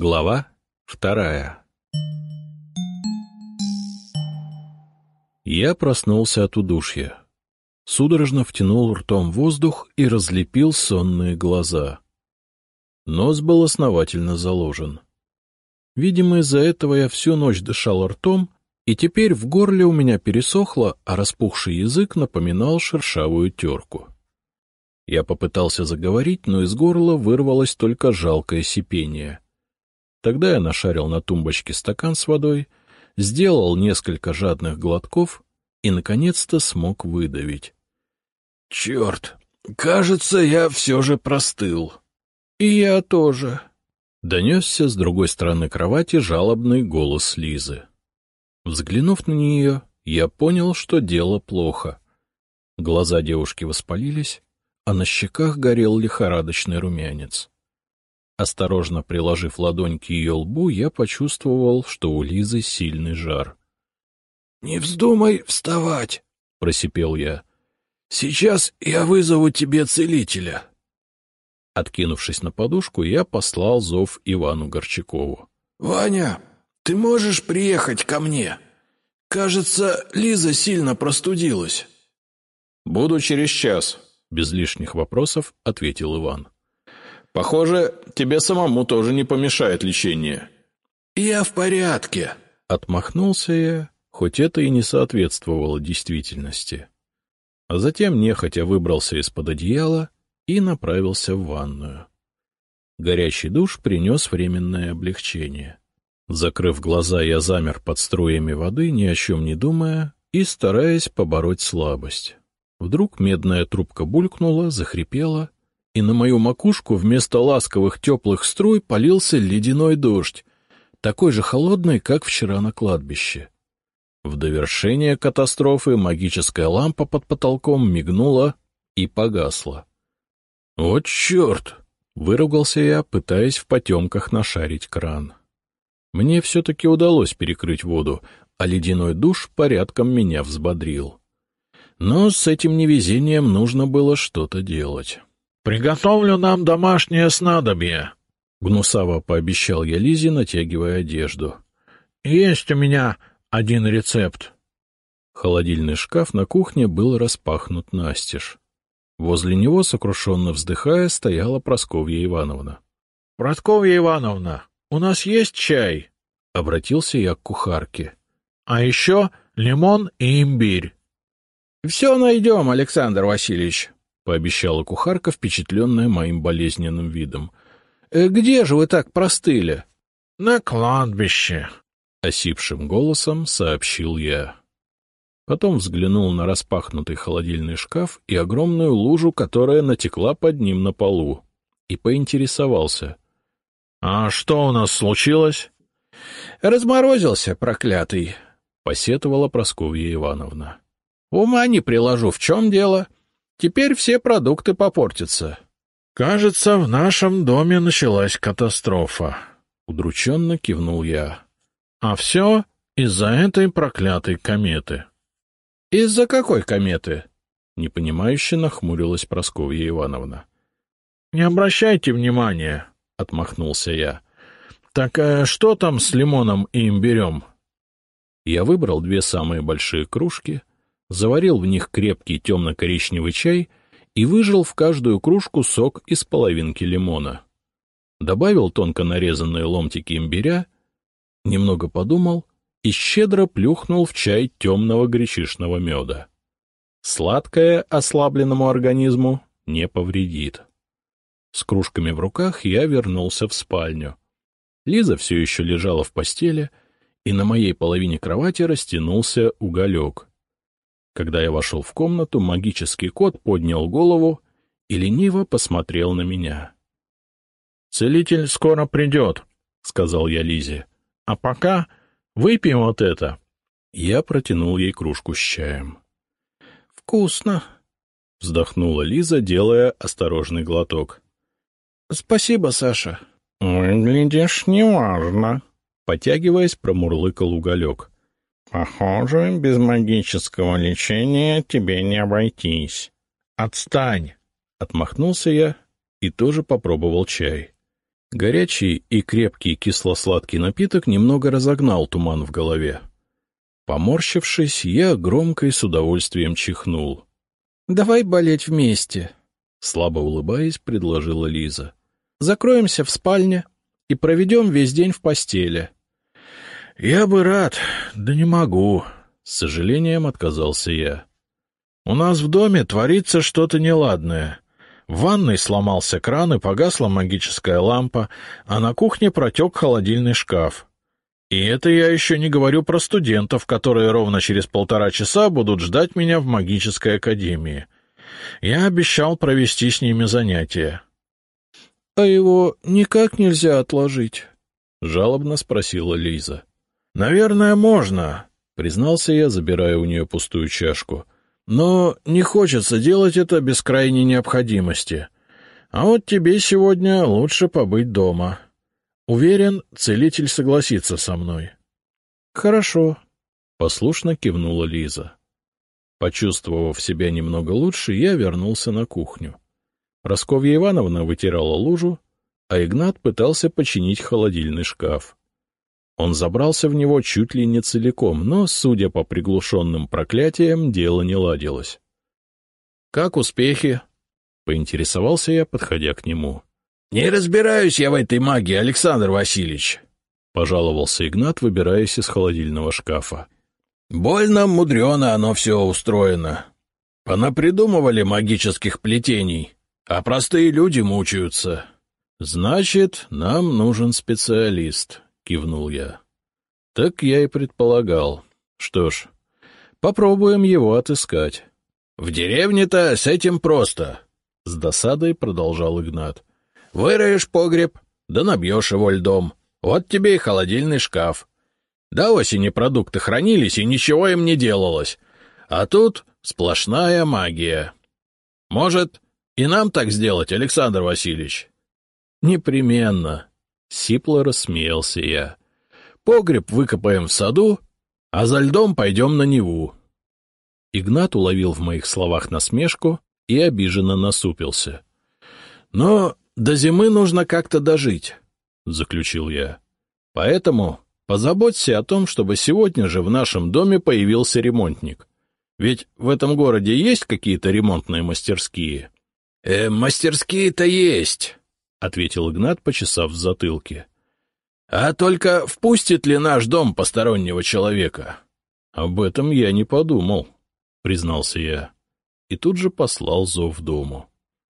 Глава вторая Я проснулся от удушья. Судорожно втянул ртом воздух и разлепил сонные глаза. Нос был основательно заложен. Видимо, из-за этого я всю ночь дышал ртом, и теперь в горле у меня пересохло, а распухший язык напоминал шершавую терку. Я попытался заговорить, но из горла вырвалось только жалкое сипение — Тогда я нашарил на тумбочке стакан с водой, сделал несколько жадных глотков и, наконец-то, смог выдавить. — Черт! Кажется, я все же простыл. — И я тоже. Донесся с другой стороны кровати жалобный голос Лизы. Взглянув на нее, я понял, что дело плохо. Глаза девушки воспалились, а на щеках горел лихорадочный румянец. Осторожно приложив ладонь к ее лбу, я почувствовал, что у Лизы сильный жар. — Не вздумай вставать, — просипел я. — Сейчас я вызову тебе целителя. Откинувшись на подушку, я послал зов Ивану Горчакову. — Ваня, ты можешь приехать ко мне? Кажется, Лиза сильно простудилась. — Буду через час, — без лишних вопросов ответил Иван. — Похоже, тебе самому тоже не помешает лечение. — Я в порядке. Отмахнулся я, хоть это и не соответствовало действительности. А затем нехотя выбрался из-под одеяла и направился в ванную. Горячий душ принес временное облегчение. Закрыв глаза, я замер под струями воды, ни о чем не думая и стараясь побороть слабость. Вдруг медная трубка булькнула, захрипела, и на мою макушку вместо ласковых теплых струй полился ледяной дождь, такой же холодный, как вчера на кладбище. В довершение катастрофы магическая лампа под потолком мигнула и погасла. — О, черт! — выругался я, пытаясь в потемках нашарить кран. Мне все-таки удалось перекрыть воду, а ледяной душ порядком меня взбодрил. Но с этим невезением нужно было что-то делать. Приготовлю нам домашнее снадобье, — гнусаво пообещал я Лизе, натягивая одежду. — Есть у меня один рецепт. Холодильный шкаф на кухне был распахнут настежь. Возле него, сокрушенно вздыхая, стояла Просковья Ивановна. — Просковья Ивановна, у нас есть чай? — обратился я к кухарке. — А еще лимон и имбирь. — Все найдем, Александр Васильевич, пообещала кухарка, впечатленная моим болезненным видом. «Э, — Где же вы так простыли? — На кладбище, — осипшим голосом сообщил я. Потом взглянул на распахнутый холодильный шкаф и огромную лужу, которая натекла под ним на полу, и поинтересовался. — А что у нас случилось? — Разморозился, проклятый, — посетовала Прасковья Ивановна. — Ума не приложу, в чем дело? — Теперь все продукты попортятся. — Кажется, в нашем доме началась катастрофа. Удрученно кивнул я. — А все из-за этой проклятой кометы. — Из-за какой кометы? — непонимающе нахмурилась Прасковья Ивановна. — Не обращайте внимания, — отмахнулся я. — Так э, что там с лимоном и имбирем? Я выбрал две самые большие кружки, заварил в них крепкий темно-коричневый чай и выжил в каждую кружку сок из половинки лимона. Добавил тонко нарезанные ломтики имбиря, немного подумал и щедро плюхнул в чай темного гречишного меда. Сладкое ослабленному организму не повредит. С кружками в руках я вернулся в спальню. Лиза все еще лежала в постели, и на моей половине кровати растянулся уголек. Когда я вошел в комнату, магический кот поднял голову и лениво посмотрел на меня. — Целитель скоро придет, — сказал я Лизе. — А пока выпьем вот это. Я протянул ей кружку с чаем. — Вкусно, — вздохнула Лиза, делая осторожный глоток. — Спасибо, Саша. — Выглядишь неважно, — потягиваясь, промурлыкал уголек. Похоже, без магического лечения тебе не обойтись. Отстань! Отмахнулся я и тоже попробовал чай. Горячий и крепкий кисло-сладкий напиток немного разогнал туман в голове. Поморщившись, я громко и с удовольствием чихнул. — Давай болеть вместе, — слабо улыбаясь, предложила Лиза. — Закроемся в спальне и проведем весь день в постели. — Я бы рад, да не могу, — с сожалением отказался я. — У нас в доме творится что-то неладное. В ванной сломался кран и погасла магическая лампа, а на кухне протек холодильный шкаф. И это я еще не говорю про студентов, которые ровно через полтора часа будут ждать меня в магической академии. Я обещал провести с ними занятия. — А его никак нельзя отложить? — жалобно спросила Лиза. — Наверное, можно, — признался я, забирая у нее пустую чашку. — но не хочется делать это без крайней необходимости. А вот тебе сегодня лучше побыть дома. Уверен, целитель согласится со мной. — Хорошо, — послушно кивнула Лиза. Почувствовав себя немного лучше, я вернулся на кухню. Просковья Ивановна вытирала лужу, а Игнат пытался починить холодильный шкаф. Он забрался в него чуть ли не целиком, но, судя по приглушенным проклятиям, дело не ладилось. — Как успехи? — поинтересовался я, подходя к нему. — Не разбираюсь я в этой магии, Александр Васильевич, — пожаловался Игнат, выбираясь из холодильного шкафа. — Больно мудрено оно все устроено. Понапридумывали магических плетений, а простые люди мучаются. — Значит, нам нужен специалист, кивнул я. — Так я и предполагал. Что ж, попробуем его отыскать. — В деревне-то с этим просто, — с досадой продолжал Игнат. — Выроешь погреб, да набьешь его льдом. Вот тебе и холодильный шкаф. До осени продукты хранились, и ничего им не делалось. А тут сплошная магия. Может, и нам так сделать, Александр Васильевич? — Непременно, — сипло рассмеялся я. — Погреб выкопаем в саду, а за льдом пойдем на Неву. Игнат уловил в моих словах насмешку и обиженно насупился. — Но до зимы нужно как-то дожить, — заключил я. — Поэтому позаботься о том, чтобы сегодня же в нашем доме появился ремонтник. Ведь в этом городе есть какие-то ремонтные мастерские? Э, — Мастерские-то есть, — ответил Игнат, почесав в затылке. — А только впустит ли наш дом постороннего человека? — Об этом я не подумал, — признался я. И тут же послал зов дому.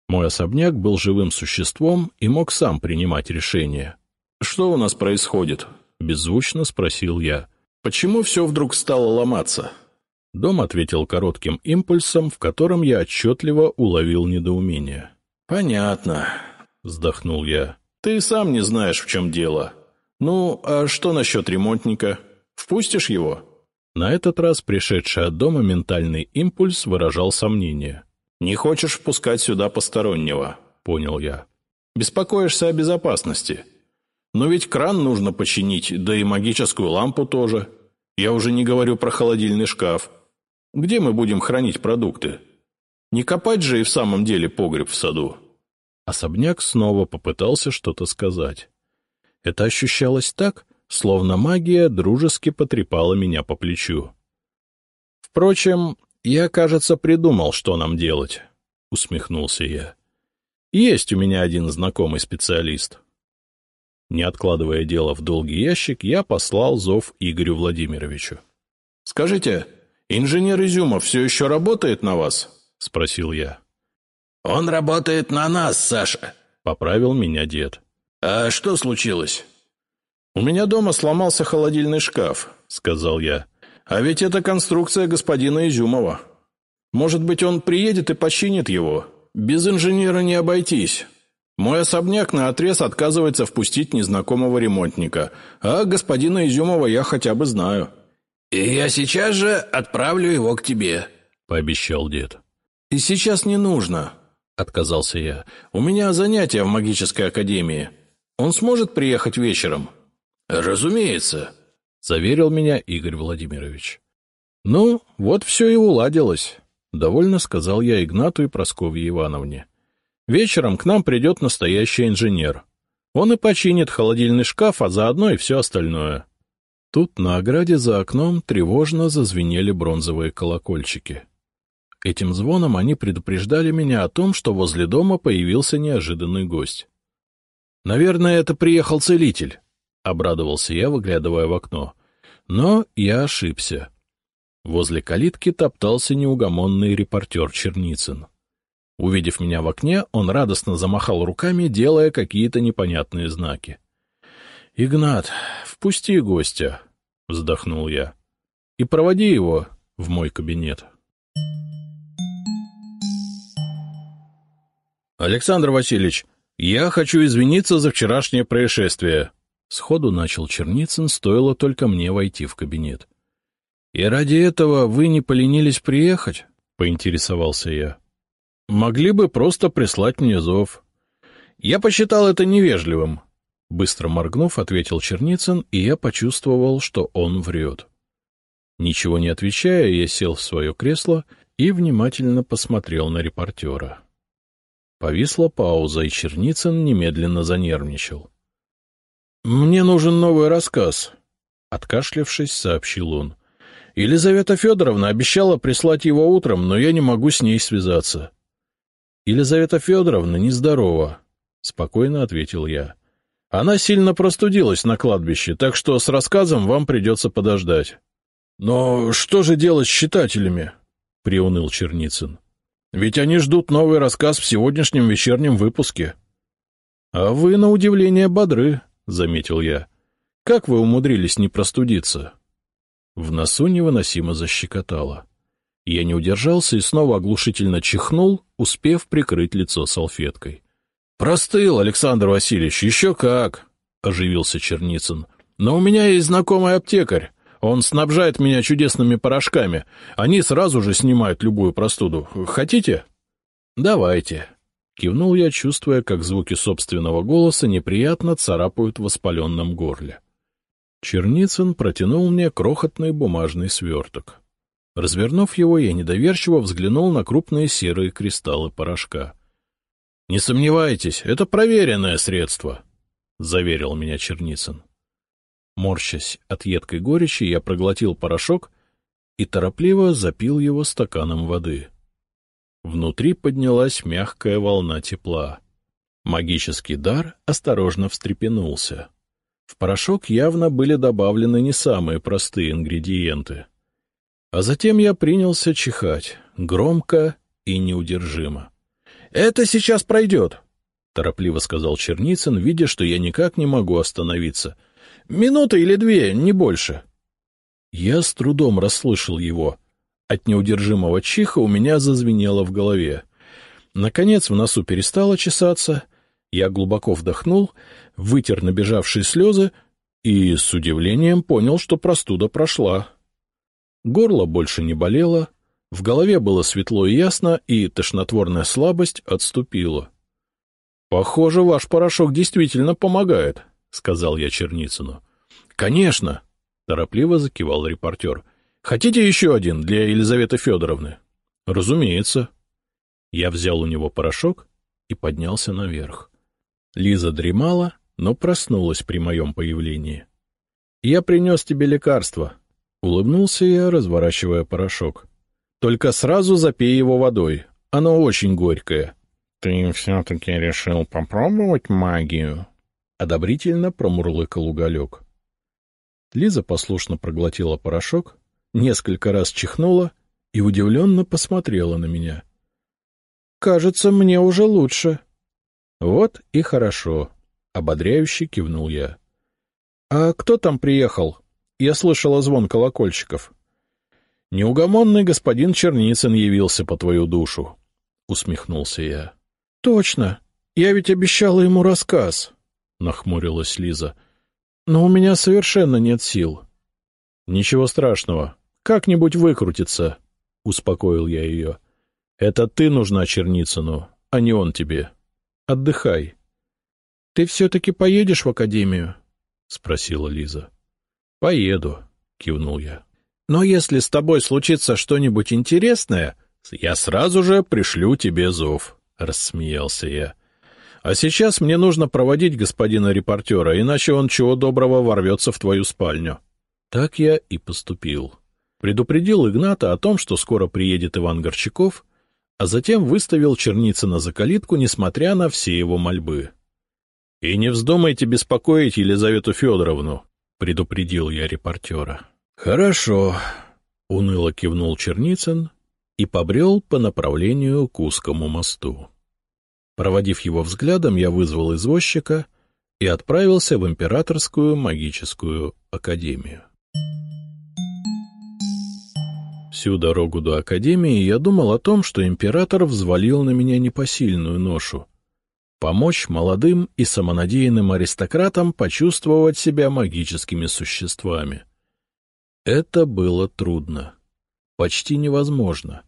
Мой особняк был живым существом и мог сам принимать решения. — Что у нас происходит? — беззвучно спросил я. — Почему все вдруг стало ломаться? Дом ответил коротким импульсом, в котором я отчетливо уловил недоумение. — Понятно, — вздохнул я. — Ты сам не знаешь, в чем дело. Ну, а что насчет ремонтника? Впустишь его? На этот раз пришедший от дома ментальный импульс выражал сомнение. — Не хочешь впускать сюда постороннего, — понял я. — Беспокоишься о безопасности. Но ведь кран нужно починить, да и магическую лампу тоже. Я уже не говорю про холодильный шкаф. Где мы будем хранить продукты? Не копать же и в самом деле погреб в саду. Особняк снова попытался что-то сказать. Это ощущалось так, словно магия дружески потрепала меня по плечу. «Впрочем, я, кажется, придумал, что нам делать», — усмехнулся я. «Есть у меня один знакомый специалист». Не откладывая дело в долгий ящик, я послал зов Игорю Владимировичу. — Скажите, инженер Изюмов все еще работает на вас? — спросил я. — Он работает на нас, Саша, — поправил меня дед. — А что случилось? — У меня дома сломался холодильный шкаф, — сказал я. — А ведь это конструкция господина Изюмова. Может быть, он приедет и починит его? Без инженера не обойтись. Мой особняк наотрез отказывается впустить незнакомого ремонтника, а господина Изюмова я хотя бы знаю. — И я сейчас же отправлю его к тебе, — пообещал дед. — И сейчас не нужно, отказался я. «У меня занятия в магической академии. Он сможет приехать вечером?» «Разумеется», — заверил меня Игорь Владимирович. «Ну, вот все и уладилось», — довольно сказал я Игнату и Прасковье Ивановне. «Вечером к нам придет настоящий инженер. Он и починит холодильный шкаф, а заодно и все остальное. Тут на ограде за окном тревожно зазвенели бронзовые колокольчики. Этим звоном они предупреждали меня о том, что возле дома появился неожиданный гость. — Наверное, это приехал целитель, — обрадовался я, выглядывая в окно. Но я ошибся. Возле калитки топтался неугомонный репортер Черницын. Увидев меня в окне, он радостно замахал руками, делая какие-то непонятные знаки. — Игнат, впусти гостя, — вздохнул я, — и проводи его в мой кабинет. — Александр Васильевич, я хочу извиниться за вчерашнее происшествие. Сходу начал Черницын, стоило только мне войти в кабинет. — И ради этого вы не поленились приехать? — поинтересовался я. — Могли бы просто прислать мне зов. Я посчитал это невежливым. Быстро моргнув, ответил Черницын, и я почувствовал, что он врет. Ничего не отвечая, я сел в свое кресло и внимательно посмотрел на репортера. Повисла пауза, и Черницын немедленно занервничал. — Мне нужен новый рассказ, — откашлявшись, сообщил он. Елизавета Федоровна обещала прислать его утром, но я не могу с ней связаться. — Елизавета Федоровна нездорова, — спокойно ответил я. — Она сильно простудилась на кладбище, так что с рассказом вам придется подождать. — Но что же делать с читателями? — приуныл Черницын. — Ведь они ждут новый рассказ в сегодняшнем вечернем выпуске. — А вы, на удивление, бодры, — заметил я. — Как вы умудрились не простудиться? — в носу невыносимо защекотало. Я не удержался и снова оглушительно чихнул, успев прикрыть лицо салфеткой. — Простыл, Александр Васильевич, еще как! — оживился Черницын. — Но у меня есть знакомый аптекарь. Он снабжает меня чудесными порошками. Они сразу же снимают любую простуду. Хотите? — Давайте. Кивнул я, чувствуя, как звуки собственного голоса неприятно царапают в воспаленном горле. — Черницын протянул мне крохотный бумажный сверток. Развернув его, я недоверчиво взглянул на крупные серые кристаллы порошка. — Не сомневайтесь, это проверенное средство, — заверил меня Черницын. Морщась от едкой горечи, я проглотил порошок и торопливо запил его стаканом воды. Внутри поднялась мягкая волна тепла. Магический дар осторожно встрепенулся. В порошок явно были добавлены не самые простые ингредиенты. А затем я принялся чихать, громко и неудержимо. — Это сейчас пройдет, — торопливо сказал Черницын, видя, что я никак не могу остановиться. — Минута или две, не больше. Я с трудом расслышал его. От неудержимого чиха у меня зазвенело в голове. Наконец в носу перестало чесаться, я глубоко вдохнул, вытер набежавшие слезы и с удивлением понял, что простуда прошла. Горло больше не болело, в голове было светло и ясно, и тошнотворная слабость отступила. — Похоже, ваш порошок действительно помогает, — сказал я Черницыну. — Конечно, — торопливо закивал репортер. — Хотите еще один для Елизаветы Федоровны? — Разумеется. Я взял у него порошок и поднялся наверх. Лиза дремала, но проснулась при моем появлении. — Я принес тебе лекарство. Улыбнулся я, разворачивая порошок. — Только сразу запей его водой. Оно очень горькое. — Ты все-таки решил попробовать магию? — одобрительно промурлыкал уголек. Лиза послушно проглотила порошок, несколько раз чихнула и удивленно посмотрела на меня. — Кажется, мне уже лучше, — Вот и хорошо, — ободряюще кивнул я. — А кто там приехал? Я слышала звон колокольчиков. — Неугомонный господин Черницын явился по твою душу, — усмехнулся я. — Точно. Я ведь обещала ему рассказ, — нахмурилась Лиза. — Но у меня совершенно нет сил. — Ничего страшного. Как-нибудь выкрутится, — успокоил я ее. — Это ты нужна Черницыну, а не он тебе. — Отдыхай. — Ты все-таки поедешь в академию? — спросила Лиза. — Поеду, — кивнул я. — Но если с тобой случится что-нибудь интересное, я сразу же пришлю тебе зов, — рассмеялся я. А сейчас мне нужно проводить господина репортера, иначе он чего доброго ворвется в твою спальню. Так я и поступил. Предупредил Игната о том, что скоро приедет Иван Горчаков, а затем выставил Черницына за калитку, несмотря на все его мольбы. — И не вздумайте беспокоить Елизавету Федоровну, — предупредил я репортера. — Хорошо, — уныло кивнул Черницын и побрел по направлению к узкому мосту. Проводив его взглядом, я вызвал извозчика и отправился в Императорскую магическую академию. Всю дорогу до Академии я думал о том, что император взвалил на меня непосильную ношу — помочь молодым и самонадеянным аристократам почувствовать себя магическими существами. Это было трудно. Почти невозможно.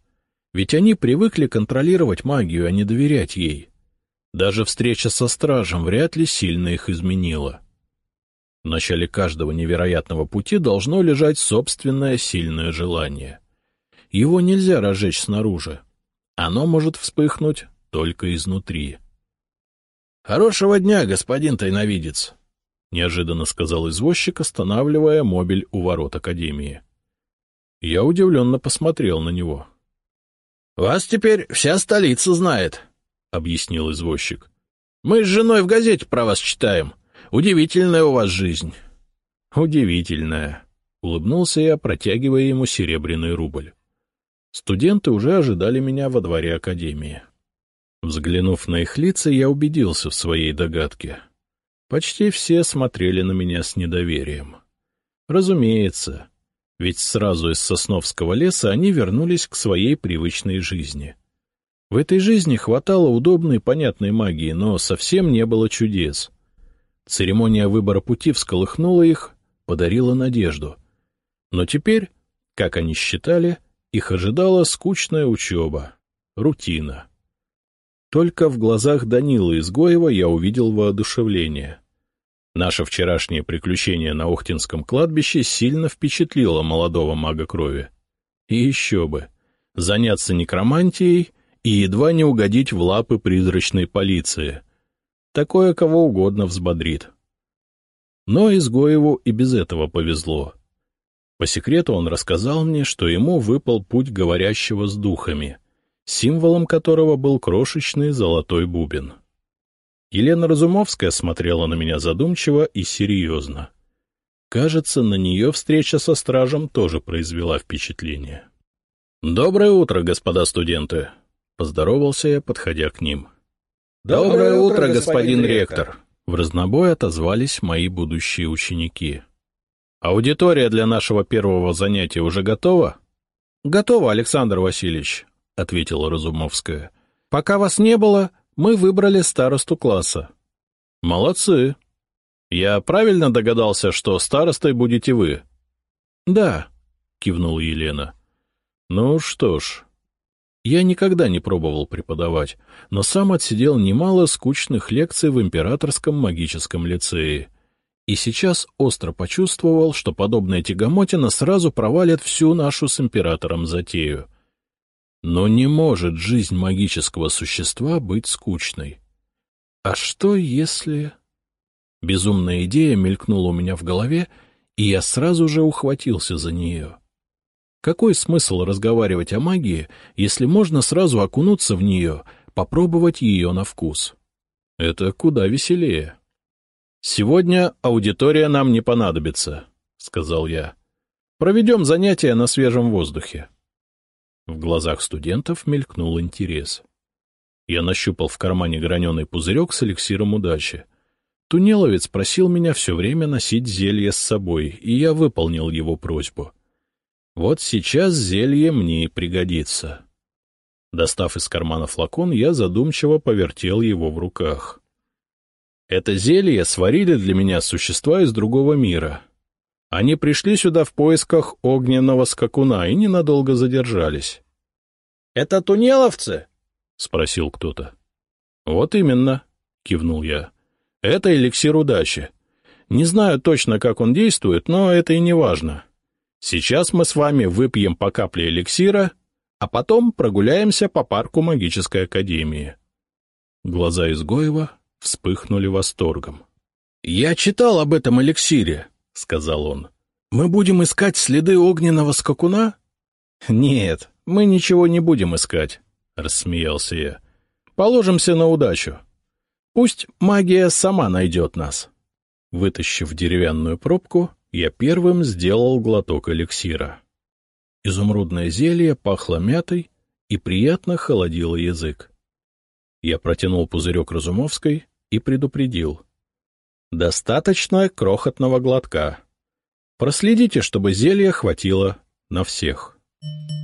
Ведь они привыкли контролировать магию, а не доверять ей. Даже встреча со стражем вряд ли сильно их изменила. В начале каждого невероятного пути должно лежать собственное сильное желание. Его нельзя разжечь снаружи. Оно может вспыхнуть только изнутри. — Хорошего дня, господин тайновидец! — неожиданно сказал извозчик, останавливая мобиль у ворот Академии. Я удивленно посмотрел на него. — Вас теперь вся столица знает, — объяснил извозчик. — Мы с женой в газете про вас читаем. Удивительная у вас жизнь. — Удивительная, — улыбнулся я, протягивая ему серебряный рубль. Студенты уже ожидали меня во дворе академии. Взглянув на их лица, я убедился в своей догадке. Почти все смотрели на меня с недоверием. Разумеется, ведь сразу из Сосновского леса они вернулись к своей привычной жизни. В этой жизни хватало удобной и понятной магии, но совсем не было чудес. Церемония выбора пути всколыхнула их, подарила надежду. Но теперь, как они считали, — их ожидала скучная учеба, рутина. Только в глазах Данила Изгоева я увидел воодушевление. Наше вчерашнее приключение на Охтинском кладбище сильно впечатлило молодого мага крови. И еще бы, заняться некромантией и едва не угодить в лапы призрачной полиции. Такое кого угодно взбодрит. Но Изгоеву и без этого повезло. По секрету он рассказал мне, что ему выпал путь говорящего с духами, символом которого был крошечный золотой бубен. Елена Разумовская смотрела на меня задумчиво и серьезно. Кажется, на нее встреча со стражем тоже произвела впечатление. — Доброе утро, господа студенты! — поздоровался я, подходя к ним. — Доброе утро, господин ректор! — в разнобой отозвались мои будущие ученики. Аудитория для нашего первого занятия уже готова? — Готова, Александр Васильевич, — ответила Разумовская. — Пока вас не было, мы выбрали старосту класса. — Молодцы. Я правильно догадался, что старостой будете вы? — Да, — кивнула Елена. — Ну что ж, я никогда не пробовал преподавать, но сам отсидел немало скучных лекций в Императорском магическом лицее и сейчас остро почувствовал, что подобная тягомотина сразу провалит всю нашу с императором затею. Но не может жизнь магического существа быть скучной. А что если... Безумная идея мелькнула у меня в голове, и я сразу же ухватился за нее. Какой смысл разговаривать о магии, если можно сразу окунуться в нее, попробовать ее на вкус? Это куда веселее. «Сегодня аудитория нам не понадобится», — сказал я. «Проведем занятия на свежем воздухе». В глазах студентов мелькнул интерес. Я нащупал в кармане граненый пузырек с эликсиром удачи. Тунеловец просил меня все время носить зелье с собой, и я выполнил его просьбу. Вот сейчас зелье мне пригодится. Достав из кармана флакон, я задумчиво повертел его в руках. Это зелье сварили для меня существа из другого мира. Они пришли сюда в поисках огненного скакуна и ненадолго задержались. — Это тунеловцы? — спросил кто-то. — Вот именно, — кивнул я. — Это эликсир удачи. Не знаю точно, как он действует, но это и не важно. Сейчас мы с вами выпьем по капле эликсира, а потом прогуляемся по парку магической академии. Глаза Изгоева вспыхнули восторгом. — Я читал об этом эликсире, — сказал он. — Мы будем искать следы огненного скакуна? — Нет, мы ничего не будем искать, — рассмеялся я. — Положимся на удачу. Пусть магия сама найдет нас. Вытащив деревянную пробку, я первым сделал глоток эликсира. Изумрудное зелье пахло мятой и приятно холодило язык. Я протянул пузырек Разумовской и предупредил. «Достаточно крохотного глотка. Проследите, чтобы зелья хватило на всех». Thank you.